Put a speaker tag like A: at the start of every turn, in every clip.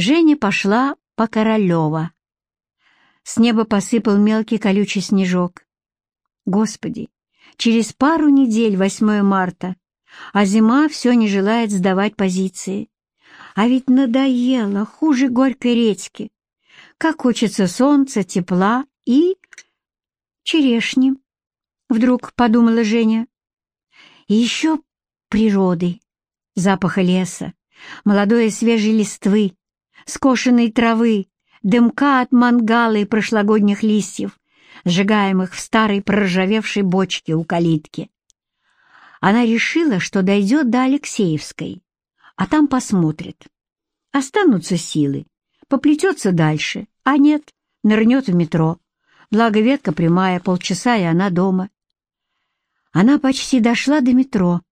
A: Женя пошла по Королева. С неба посыпал мелкий колючий снежок. Господи, через пару недель 8 марта, а зима все не желает сдавать позиции. А ведь надоело, хуже горькой редьки. Как хочется солнца, тепла и... черешни. Вдруг подумала Женя. И еще природы, запаха леса, молодой свежей листвы, скошенной травы, дымка от мангала и прошлогодних листьев, сжигаемых в старой проржавевшей бочке у калитки. Она решила, что дойдет до Алексеевской, а там посмотрит. Останутся силы, поплетется дальше, а нет, нырнет в метро. Благо ветка прямая, полчаса, и она дома. Она почти дошла до метро,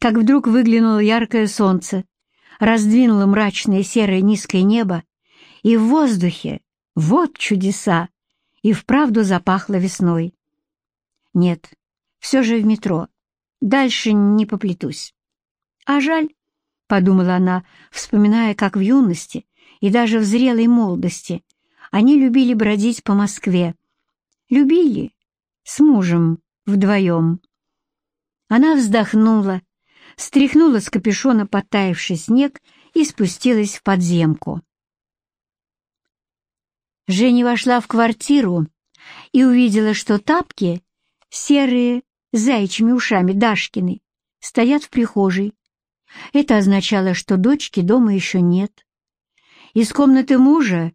A: как вдруг выглянуло яркое солнце, раздвинуло мрачное серое низкое небо, и в воздухе, вот чудеса, и вправду запахло весной. Нет, все же в метро. Дальше не поплетусь. А жаль, — подумала она, вспоминая, как в юности и даже в зрелой молодости они любили бродить по Москве. Любили с мужем вдвоем. Она вздохнула, стряхнула с капюшона подтаявший снег и спустилась в подземку. Женя вошла в квартиру и увидела, что тапки, серые, с заячьими ушами Дашкины, стоят в прихожей. Это означало, что дочки дома еще нет. Из комнаты мужа,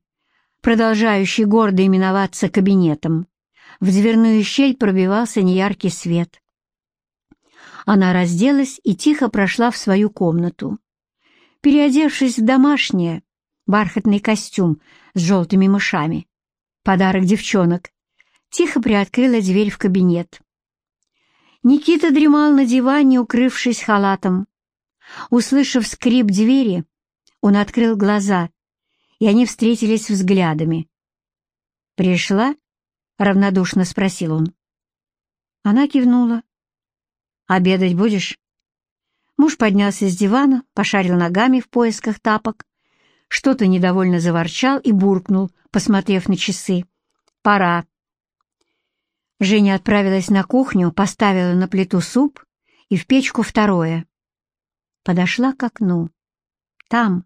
A: продолжающей гордо именоваться кабинетом, в дверную щель пробивался неяркий свет. Она разделась и тихо прошла в свою комнату. Переодевшись в домашнее, бархатный костюм с желтыми мышами. Подарок девчонок. Тихо приоткрыла дверь в кабинет. Никита дремал на диване, укрывшись халатом. Услышав скрип двери, он открыл глаза, и они встретились взглядами. «Пришла?» — равнодушно спросил он. Она кивнула. «Обедать будешь?» Муж поднялся с дивана, пошарил ногами в поисках тапок, что-то недовольно заворчал и буркнул, посмотрев на часы. «Пора». Женя отправилась на кухню, поставила на плиту суп и в печку второе. Подошла к окну. Там,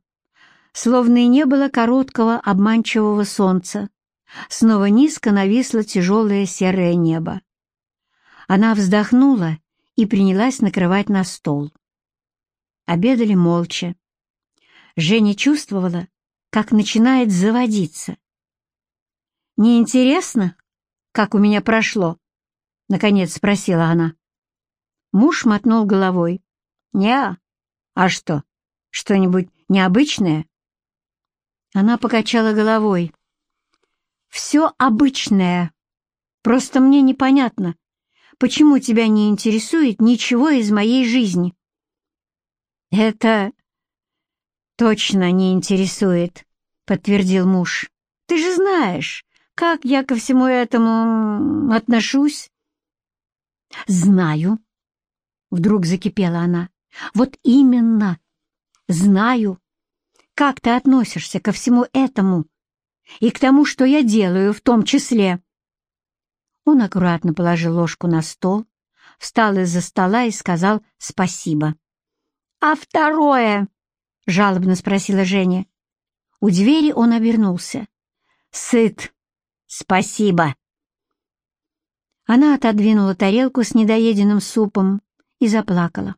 A: словно и не было короткого обманчивого солнца, снова низко нависло тяжелое серое небо. Она вздохнула и принялась накрывать на стол. Обедали молча. Женя чувствовала, как начинает заводиться. «Неинтересно, как у меня прошло?» — наконец спросила она. Муж мотнул головой. «Не, а что, что-нибудь необычное?» Она покачала головой. «Все обычное. Просто мне непонятно, почему тебя не интересует ничего из моей жизни». «Это «Точно не интересует», — подтвердил муж. «Ты же знаешь, как я ко всему этому отношусь». «Знаю», — вдруг закипела она. «Вот именно, знаю, как ты относишься ко всему этому и к тому, что я делаю в том числе». Он аккуратно положил ложку на стол, встал из-за стола и сказал спасибо. «А второе?» — жалобно спросила Женя. У двери он обернулся. «Сыт. Спасибо». Она отодвинула тарелку с недоеденным супом и заплакала.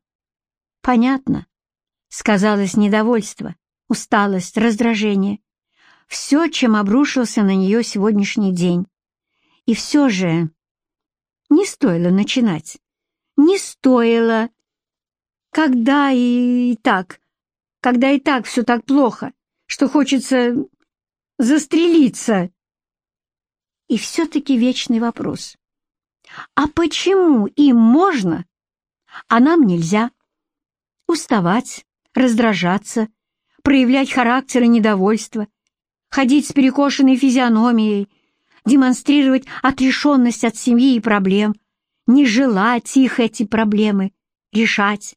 A: «Понятно», — сказалось недовольство, усталость, раздражение. Все, чем обрушился на нее сегодняшний день. И все же не стоило начинать. Не стоило. Когда и, так когда и так все так плохо, что хочется застрелиться. И все-таки вечный вопрос. А почему им можно, а нам нельзя? Уставать, раздражаться, проявлять характер и недовольство, ходить с перекошенной физиономией, демонстрировать отрешенность от семьи и проблем, не желать их эти проблемы решать.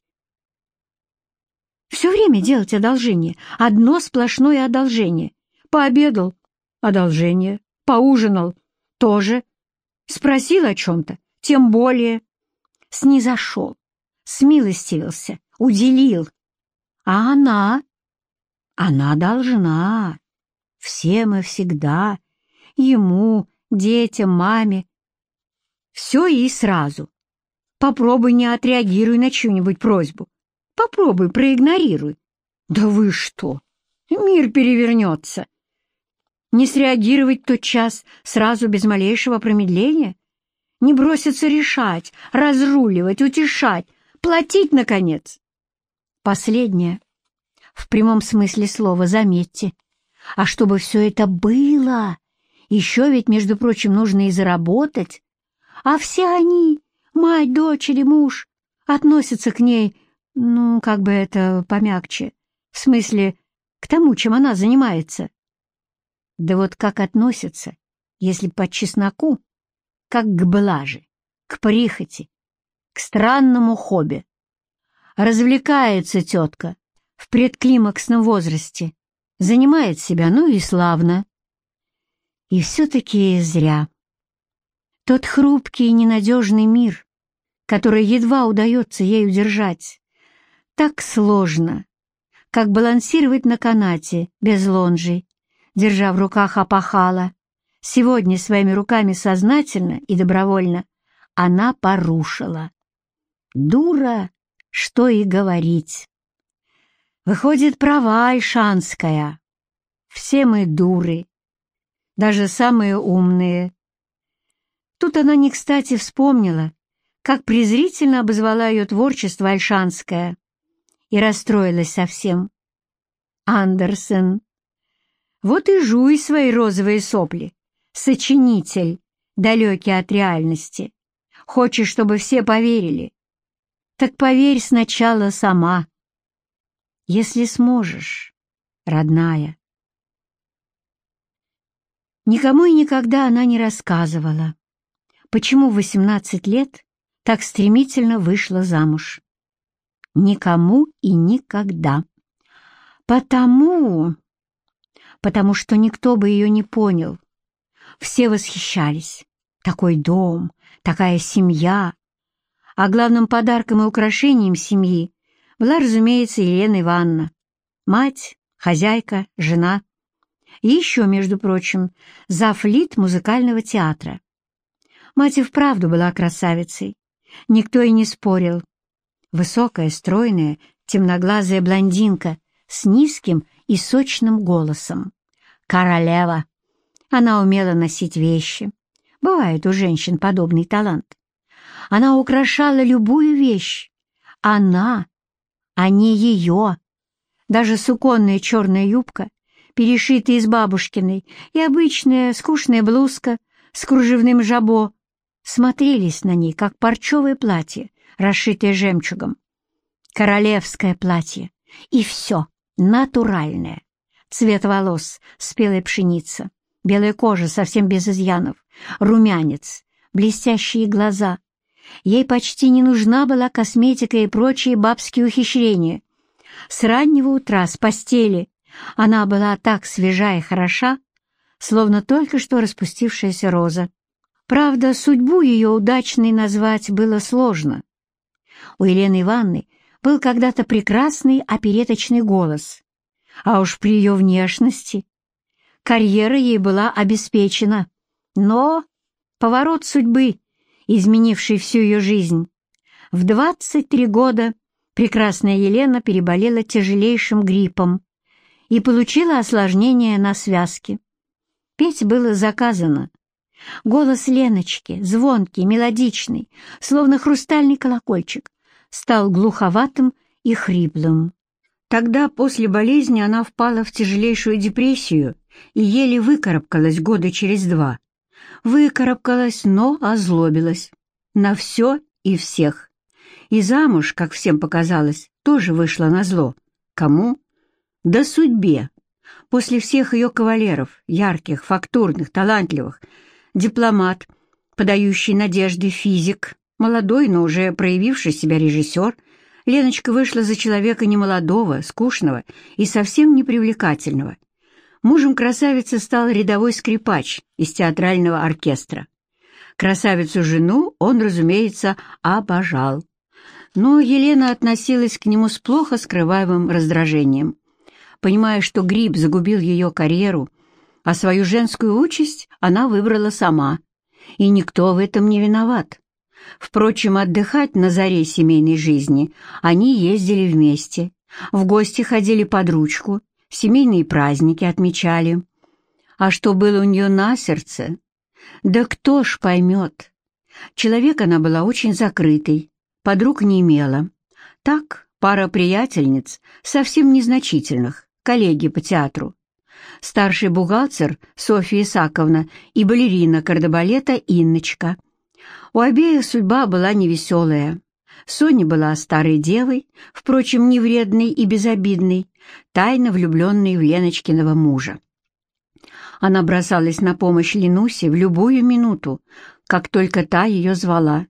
A: Все время делать одолжение. Одно сплошное одолжение. Пообедал — одолжение. Поужинал — тоже. Спросил о чем-то — тем более. Снизошел, смилостивился, уделил. А она? Она должна. Всем и всегда. Ему, детям, маме. Все и сразу. Попробуй не отреагируй на чью-нибудь просьбу. Попробуй, проигнорируй. Да вы что? Мир перевернется. Не среагировать тот час сразу без малейшего промедления? Не броситься решать, разруливать, утешать, платить, наконец? Последнее. В прямом смысле слова, заметьте. А чтобы все это было, еще ведь, между прочим, нужно и заработать. А все они, мать, дочь или муж, относятся к ней ну, как бы это помягче. В смысле, к тому, чем она занимается. Да вот как относятся, если по чесноку, как к блаже, к прихоти, к странному хобби. Развлекается тетка в предклимаксном возрасте, занимает себя, ну и славно. И все-таки зря. Тот хрупкий и ненадежный мир, который едва удается ей удержать, так сложно, как балансировать на канате без лонжей, держа в руках опахала. Сегодня своими руками сознательно и добровольно она порушила. Дура, что и говорить. Выходит, права Альшанская. Все мы дуры, даже самые умные. Тут она не кстати вспомнила, как презрительно обозвала ее творчество Альшанская и расстроилась совсем. Андерсен. Вот и жуй свои розовые сопли, сочинитель, далекий от реальности. Хочешь, чтобы все поверили? Так поверь сначала сама. Если сможешь, родная. Никому и никогда она не рассказывала, почему в 18 лет так стремительно вышла замуж никому и никогда. Потому... Потому что никто бы ее не понял. Все восхищались. Такой дом, такая семья. А главным подарком и украшением семьи была, разумеется, Елена Ивановна. Мать, хозяйка, жена. Еще, между прочим, зафлит музыкального театра. Мать и вправду была красавицей. Никто и не спорил. Высокая, стройная, темноглазая блондинка с низким и сочным голосом. Королева. Она умела носить вещи. Бывает у женщин подобный талант. Она украшала любую вещь. Она, а не ее. Даже суконная черная юбка, перешитая из бабушкиной, и обычная скучная блузка с кружевным жабо смотрелись на ней, как парчевое платье, расшитое жемчугом. Королевское платье. И все натуральное. Цвет волос, спелая пшеница, белая кожа совсем без изъянов, румянец, блестящие глаза. Ей почти не нужна была косметика и прочие бабские ухищрения. С раннего утра, с постели, она была так свежа и хороша, словно только что распустившаяся роза. Правда, судьбу ее удачной назвать было сложно. У Елены Ивановны был когда-то прекрасный опереточный голос, а уж при ее внешности карьера ей была обеспечена. Но поворот судьбы, изменивший всю ее жизнь, в 23 года прекрасная Елена переболела тяжелейшим гриппом и получила осложнение на связке. Петь было заказано. Голос Леночки, звонкий, мелодичный, словно хрустальный колокольчик, стал глуховатым и хриплым. Тогда, после болезни, она впала в тяжелейшую депрессию и еле выкарабкалась года через два. Выкарабкалась, но озлобилась. На все и всех. И замуж, как всем показалось, тоже вышла на зло. Кому? Да судьбе. После всех ее кавалеров, ярких, фактурных, талантливых, дипломат, подающий надежды физик, Молодой, но уже проявивший себя режиссер Леночка вышла за человека немолодого, скучного и совсем непривлекательного. Мужем красавицы стал рядовой скрипач из театрального оркестра. Красавицу-жену он, разумеется, обожал. Но Елена относилась к нему с плохо скрываемым раздражением. Понимая, что гриб загубил ее карьеру, а свою женскую участь она выбрала сама. И никто в этом не виноват. Впрочем, отдыхать на заре семейной жизни они ездили вместе, в гости ходили под ручку, семейные праздники отмечали. А что было у нее на сердце? Да кто ж поймет? Человек она была очень закрытый, подруг не имела. Так, пара приятельниц, совсем незначительных, коллеги по театру. Старший бухгалтер Софья Исаковна и балерина кардебалета Инночка. У обеих судьба была невеселая. Соня была старой девой, впрочем, не вредной и безобидной, тайно влюбленной в Леночкиного мужа. Она бросалась на помощь Ленусе в любую минуту, как только та ее звала.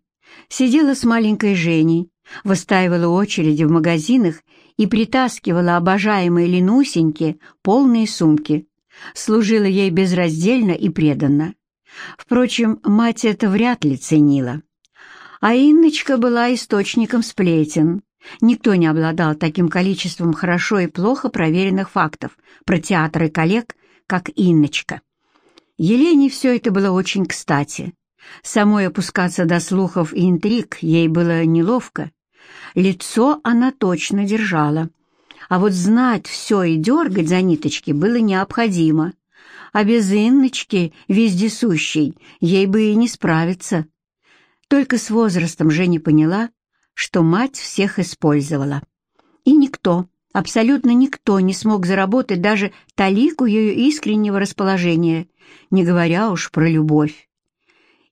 A: Сидела с маленькой Женей, выстаивала очереди в магазинах и притаскивала обожаемой Ленусеньке полные сумки. Служила ей безраздельно и преданно. Впрочем, мать это вряд ли ценила. А Инночка была источником сплетен. Никто не обладал таким количеством хорошо и плохо проверенных фактов про театр и коллег, как Инночка. Елене все это было очень кстати. Самой опускаться до слухов и интриг ей было неловко. Лицо она точно держала. А вот знать все и дергать за ниточки было необходимо. А без Инночки, вездесущей, ей бы и не справиться. Только с возрастом Женя поняла, что мать всех использовала. И никто, абсолютно никто не смог заработать даже талику ее искреннего расположения, не говоря уж про любовь.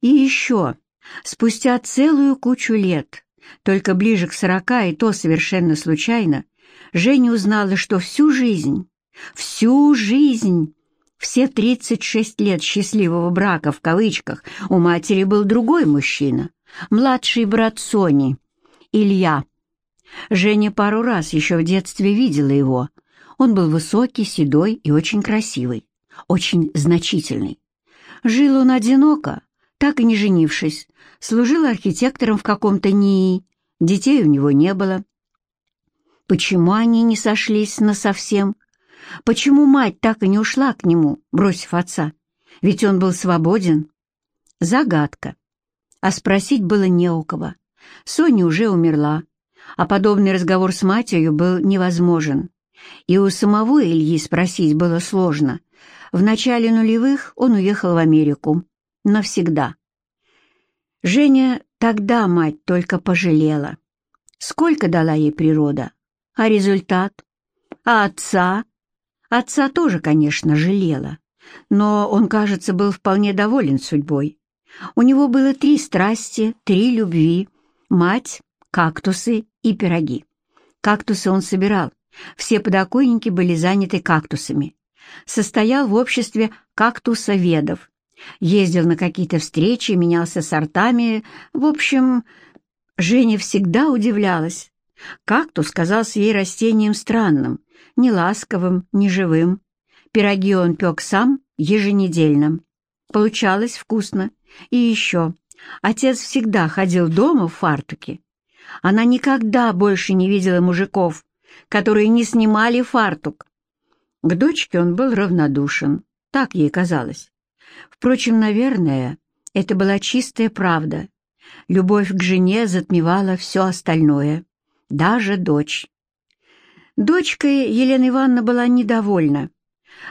A: И еще, спустя целую кучу лет, только ближе к сорока, и то совершенно случайно, Женя узнала, что всю жизнь, всю жизнь, все 36 лет счастливого брака в кавычках у матери был другой мужчина, младший брат Сони, Илья. Женя пару раз еще в детстве видела его. Он был высокий, седой и очень красивый, очень значительный. Жил он одиноко, так и не женившись, служил архитектором в каком-то НИИ, детей у него не было. Почему они не сошлись насовсем? Почему мать так и не ушла к нему, бросив отца? Ведь он был свободен. Загадка. А спросить было не у кого. Соня уже умерла, а подобный разговор с матерью был невозможен. И у самого Ильи спросить было сложно. В начале нулевых он уехал в Америку. Навсегда. Женя тогда мать только пожалела. Сколько дала ей природа? А результат? А отца? Отца тоже, конечно, жалела, но он, кажется, был вполне доволен судьбой. У него было три страсти, три любви — мать, кактусы и пироги. Кактусы он собирал, все подоконники были заняты кактусами. Состоял в обществе кактусоведов, ездил на какие-то встречи, менялся сортами. В общем, Женя всегда удивлялась. Кактус казался ей растением странным, ни ласковым, ни живым. Пироги он пек сам еженедельно. Получалось вкусно. И еще, отец всегда ходил дома в фартуке. Она никогда больше не видела мужиков, которые не снимали фартук. К дочке он был равнодушен, так ей казалось. Впрочем, наверное, это была чистая правда. Любовь к жене затмевала все остальное, даже дочь. Дочкой Елена Ивановна была недовольна.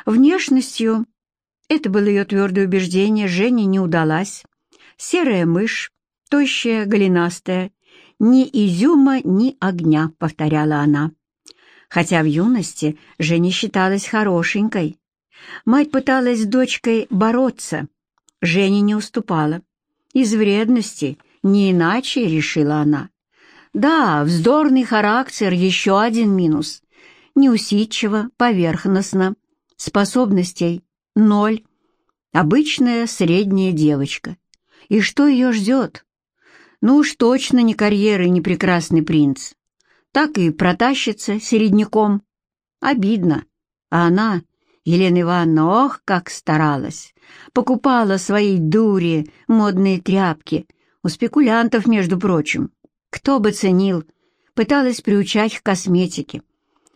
A: Внешностью, это было ее твердое убеждение, Жене не удалась. Серая мышь, тощая, голенастая, ни изюма, ни огня, повторяла она. Хотя в юности Женя считалась хорошенькой. Мать пыталась с дочкой бороться. Женя не уступала. Из вредности, не иначе, решила она. Да, вздорный характер — еще один минус. Неусидчиво, поверхностно. Способностей — ноль. Обычная средняя девочка. И что ее ждет? Ну уж точно не карьера и не прекрасный принц. так и протащится середняком. Обидно. А она, Елена Ивановна, ох, как старалась. Покупала своей дури модные тряпки. У спекулянтов, между прочим. Кто бы ценил. Пыталась приучать к косметике.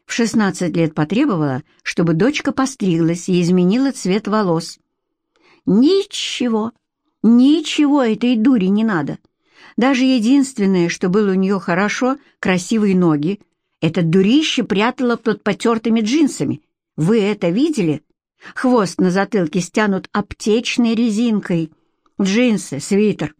A: В 16 лет потребовала, чтобы дочка постриглась и изменила цвет волос. Ничего, ничего этой дури не надо. Даже единственное, что было у нее хорошо, красивые ноги. Это дурище прятала под потертыми джинсами. Вы это видели? Хвост на затылке стянут аптечной резинкой. Джинсы, свитер.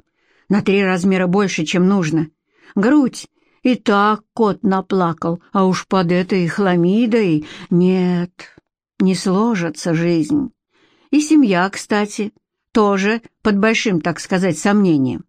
A: На три размера больше, чем нужно. Грудь. И так кот наплакал, а уж под этой хламидой нет, не сложится жизнь. И семья, кстати, тоже под большим, так сказать, сомнением.